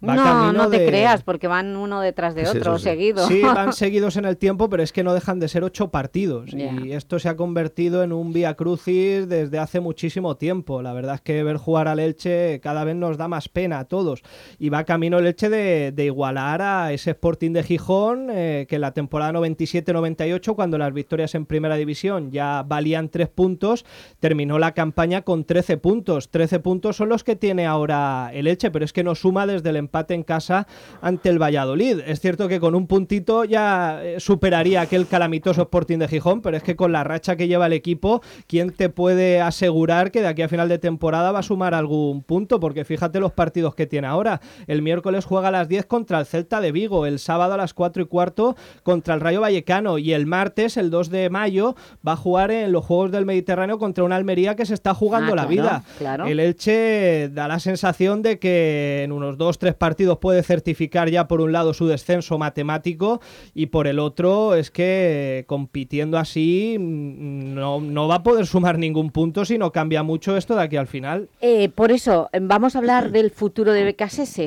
no, no te creas, porque van uno detrás de otro, seguidos. Sí, van seguidos en el tiempo, pero es que no dejan de ser ocho partidos. Y esto se ha convertido en un vía crucis desde hace muchísimo tiempo. La verdad es que ver jugar al Elche cada vez nos da más pena a todos. Y va camino el Elche de, igualar a ese Sporting de Gijón, eh, que en la temporada 97-98, cuando las victorias en Primera División ya valían tres puntos, terminó la campaña con 13 puntos. 13 puntos son los que tiene ahora el Elche, pero es que no suma desde el empate en casa ante el Valladolid. Es cierto que con un puntito ya eh, superaría aquel calamitoso Sporting de Gijón, pero es que con la racha que lleva el equipo, ¿quién te puede asegurar que de aquí a final de temporada va a sumar algún punto? Porque fíjate los partidos que tiene ahora. El miércoles juega a las 10 contra el Celta de Vigo, el sábado a las 4 y cuarto contra el Rayo Vallecano y el martes, el 2 de mayo, va a jugar en los Juegos del Mediterráneo contra una Almería que se está jugando ah, la vida. El Elche da la sensación de que en unos 2-3 partidos puede certificar ya por un lado su descenso matemático y por el otro es que compitiendo así mm, no, va a poder sumar ningún punto si no cambia mucho esto de aquí al final. Eh, por eso, vamos a hablar del futuro de BKSS.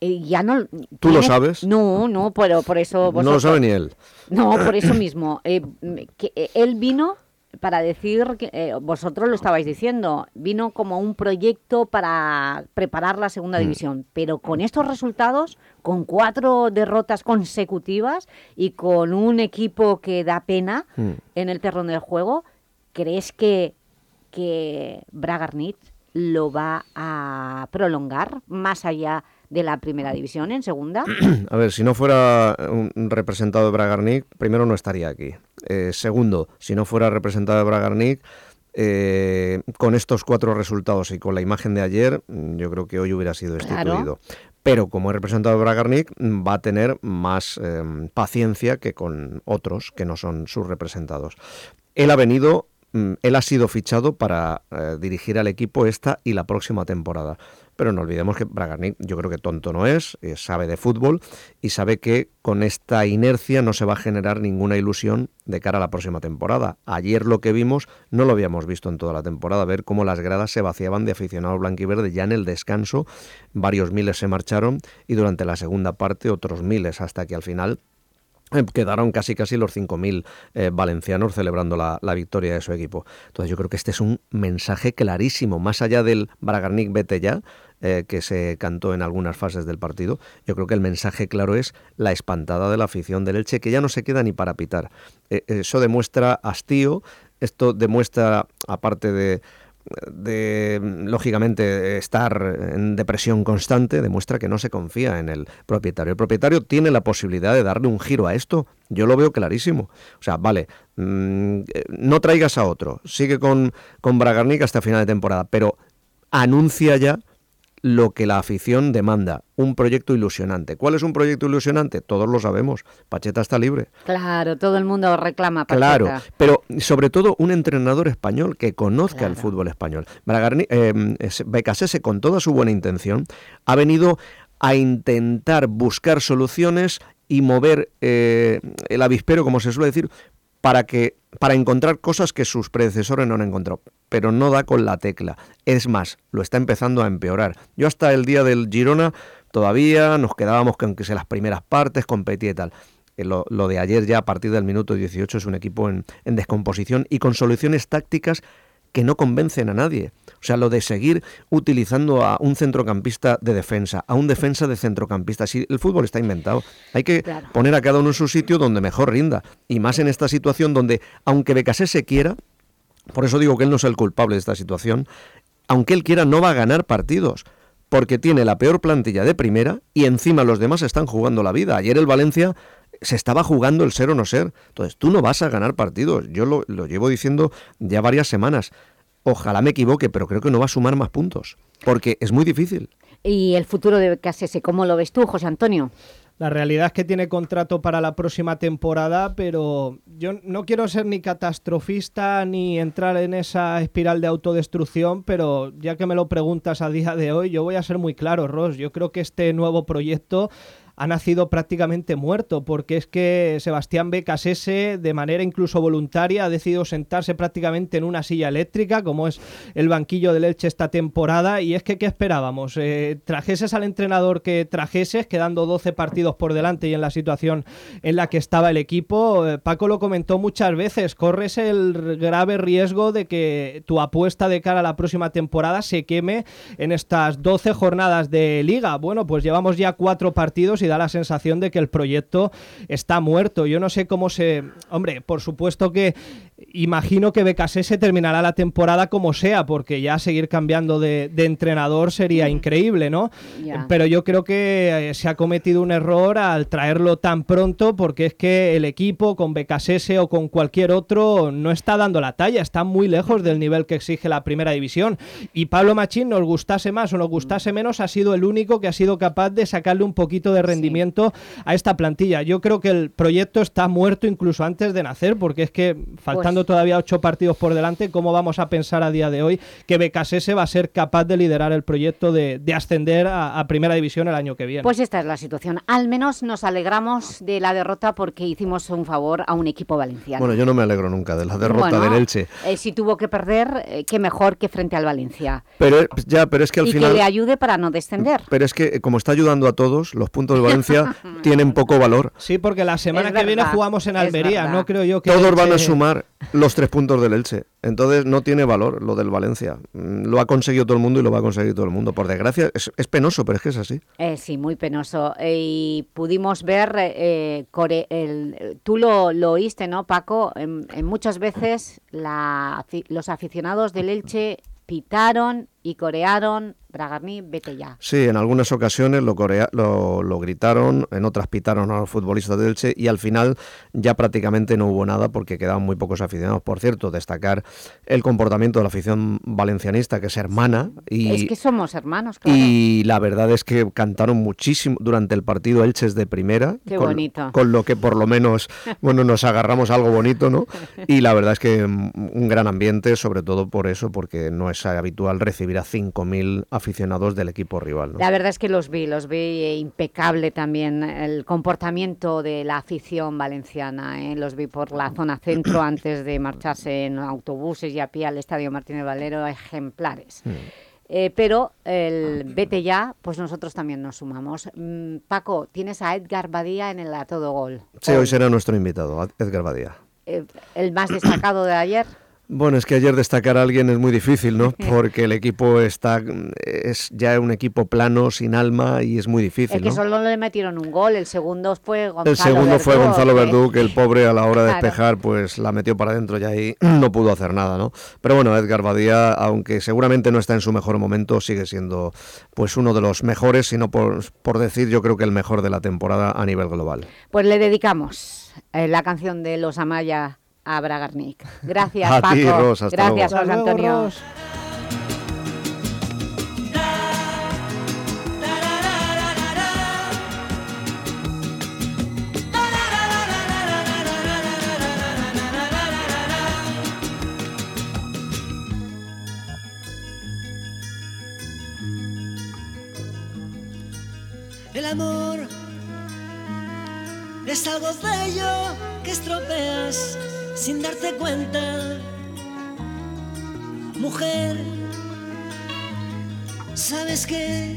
Eh, ya no, ¿Tú lo sabes? No, no, pero por eso... No lo sabe ni él. No, por eso mismo. Eh, que, él vino para decir, que eh, vosotros lo estabais diciendo, vino como un proyecto para preparar la segunda mm. división, pero con estos resultados, con cuatro derrotas consecutivas y con un equipo que da pena mm. en el terreno del juego, ¿crees que, que Bragarnit lo va a prolongar más allá de la primera división en segunda? A ver, si no fuera un representado de Bragarnik, primero no estaría aquí. Eh, segundo, si no fuera representado de Bragarnik, eh, con estos cuatro resultados y con la imagen de ayer, yo creo que hoy hubiera sido destituido. Pero como es representado de Bragarnik, va a tener más em, paciencia que con otros que no son sus representados. Él ha venido, mm, él ha sido fichado para eh, dirigir al equipo esta y la próxima temporada. Pero no olvidemos que Bragarnik yo creo que tonto no es, eh, sabe de fútbol y sabe que con esta inercia no se va a generar ninguna ilusión de cara a la próxima temporada. Ayer lo que vimos no lo habíamos visto en toda la temporada, ver cómo las gradas se vaciaban de aficionados blanquiverde ya en el descanso, varios miles se marcharon y durante la segunda parte otros miles hasta que al final eh, quedaron casi casi los 5.000 eh, valencianos celebrando la, victoria de su equipo. Entonces yo creo que este es un mensaje clarísimo, más allá del Bragarnik vete ya, eh, que se cantó en algunas fases del partido, yo creo que el mensaje claro es la espantada de la afición del Elche, que ya no se queda ni para pitar. eso demuestra hastío, esto demuestra, aparte de de, lógicamente, estar en depresión constante, demuestra que no se confía en el propietario. El propietario tiene la posibilidad de darle un giro a esto. Yo lo veo clarísimo. O sea, vale, mm, no traigas a otro, sigue con, con Bragarnik hasta final de temporada, pero anuncia ya lo que la afición demanda, un proyecto ilusionante. ¿Cuál es un proyecto ilusionante? Todos lo sabemos. Pacheta está libre. Claro, todo el mundo reclama Pacheta. Claro, pero sobre todo un entrenador español que conozca el fútbol español. Eh, Becasese, con toda su buena intención, ha venido a intentar buscar soluciones y mover eh, el avispero, como se suele decir, para que para encontrar cosas que sus predecesores no han encontrado, pero no da con la tecla. Es más, lo está empezando a empeorar. Yo hasta el día del Girona todavía nos quedábamos con que se las primeras partes competía y tal. Eh, lo, de ayer ya a partir del minuto 18 es un equipo en, en descomposición y con soluciones tácticas que no convencen a nadie. O sea, lo de seguir utilizando a un centrocampista de defensa, a un defensa de centrocampista. Si el fútbol está inventado, hay que poner a cada uno en su sitio donde mejor rinda. Y más en esta situación donde, aunque Becasé se quiera, por eso digo que él no es el culpable de esta situación, aunque él quiera, no va a ganar partidos porque tiene la peor plantilla de primera y encima los demás están jugando la vida. Ayer el Valencia se estaba jugando el ser o no ser. Entonces tú no vas a ganar partidos. Yo lo, lo llevo diciendo ya varias semanas. Ojalá me equivoque, pero creo que no va a sumar más puntos, porque es muy difícil. ¿Y el futuro de Casese, cómo lo ves tú, José Antonio? La realidad es que tiene contrato para la próxima temporada, pero yo no quiero ser ni catastrofista ni entrar en esa espiral de autodestrucción, pero ya que me lo preguntas a día de hoy, yo voy a ser muy claro, Ross. Yo creo que este nuevo proyecto ha nacido prácticamente muerto, porque es que Sebastián Becasese, de manera incluso voluntaria, ha decidido sentarse prácticamente en una silla eléctrica, como es el banquillo del Elche esta temporada, y es que, ¿qué esperábamos? Eh, trajeses al entrenador que trajeses, quedando 12 partidos por delante y en la situación en la que estaba el equipo, eh, Paco lo comentó muchas veces, corres el grave riesgo de que tu apuesta de cara a la próxima temporada se queme en estas 12 jornadas de liga. Bueno, pues llevamos ya cuatro partidos y da la sensación de que el proyecto está muerto. Yo no sé cómo se... Hombre, por supuesto que imagino que se terminará la temporada como sea, porque ya seguir cambiando de, entrenador sería increíble, ¿no? Pero yo creo que eh, se ha cometido un error al traerlo tan pronto, porque es que el equipo con Becasese o con cualquier otro no está dando la talla, está muy lejos del nivel que exige la primera división. Y Pablo Machín, nos gustase más o nos gustase menos, ha sido el único que ha sido capaz de sacarle un poquito de rendimiento a esta plantilla. Yo creo que el proyecto está muerto incluso antes de nacer, porque es que falta todavía ocho partidos por delante, ¿cómo vamos a pensar a día de hoy que Becasese va a ser capaz de liderar el proyecto de, ascender a, Primera División el año que viene? Pues esta es la situación. Al menos nos alegramos de la derrota porque hicimos un favor a un equipo valenciano. Bueno, yo no me alegro nunca de la derrota del Elche. Eh, si tuvo que perder, eh, qué mejor que frente al Valencia. Pero ya, pero es que al y final... que le ayude para no descender. Pero es que eh, como está ayudando a todos, los puntos de Valencia tienen poco valor. Sí, porque la semana que viene jugamos en Almería, no creo yo que... Todos van a sumar los tres puntos del Elche. Entonces no tiene valor lo del Valencia. Mm, lo ha conseguido todo el mundo y lo va a conseguir todo el mundo. Por desgracia, es, penoso, pero es que es así. Eh, sí, muy penoso. Eh, y pudimos ver, eh, el, tú lo, lo, oíste, ¿no, Paco? En, muchas veces los aficionados del Elche pitaron y corearon Vete ya. Sí, en algunas ocasiones lo, corea, lo, lo, gritaron, en otras pitaron a los futbolistas de Elche y al final ya prácticamente no hubo nada porque quedaban muy pocos aficionados. Por cierto, destacar el comportamiento de la afición valencianista, que es hermana. Y, es que somos hermanos, claro. Y la verdad es que cantaron muchísimo durante el partido Elches de primera. Qué con, bonito. Con lo que por lo menos, bueno, nos agarramos algo bonito, ¿no? Y la verdad es que un gran ambiente, sobre todo por eso, porque no es habitual recibir a 5.000 aficionados del equipo rival. La verdad es que los vi, los vi eh, impecable también el comportamiento de la afición valenciana. ¿eh? Los vi por la zona centro antes de marcharse en autobuses y a pie al Estadio Martínez Valero, ejemplares. Mm. Eh, pero el vete ya, pues nosotros también nos sumamos. Mm, Paco, tienes a Edgar Badía en el a todo gol. Sí, hoy será nuestro invitado, Edgar Badía. ¿El más destacado de ayer? Bueno, es que ayer destacar a alguien es muy difícil, ¿no? Porque el equipo está es ya un equipo plano, sin alma y es muy difícil, Es que solo le metieron un gol, el segundo fue Gonzalo El segundo fue Gonzalo Verdú, que el pobre a la hora de despejar pues la metió para adentro y ahí no pudo hacer nada, ¿no? Pero bueno, Edgar Badía, aunque seguramente no está en su mejor momento, sigue siendo pues uno de los mejores, sino por, por decir yo creo que el mejor de la temporada a nivel global. Pues le dedicamos eh, la canción de Los Amaya a Bragarnik. Gracias, a Paco. Ti, Ros, Gracias, José Antonio. El amor es algo bello que estropeas sin darte cuenta, mujer, ¿sabes qué?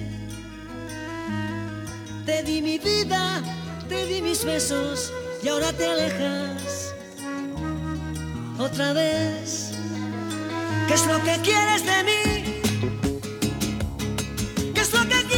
Te di mi vida, te di mis besos y ahora te alejas otra vez. ¿Qué es lo que quieres de mí? ¿Qué es lo que